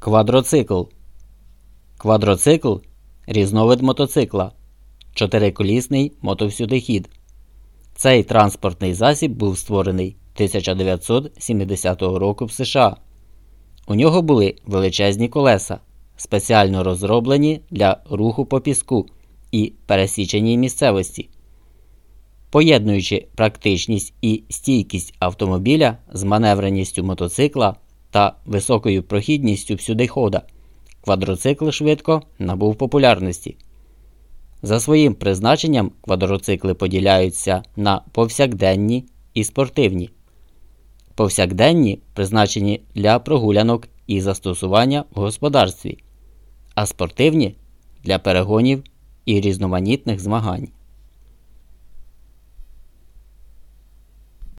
Квадроцикл. Квадроцикл різновид мотоцикла. Чотириколісний мотовсюдихід. Цей транспортний засіб був створений 1970 року в США. У нього були величезні колеса, спеціально розроблені для руху по піску і пересіченій місцевості. Поєднуючи практичність і стійкість автомобіля з маневреністю мотоцикла та високою прохідністю всюдихода, квадроцикл швидко набув популярності. За своїм призначенням квадроцикли поділяються на повсякденні і спортивні. Повсякденні призначені для прогулянок і застосування в господарстві, а спортивні для перегонів і різноманітних змагань.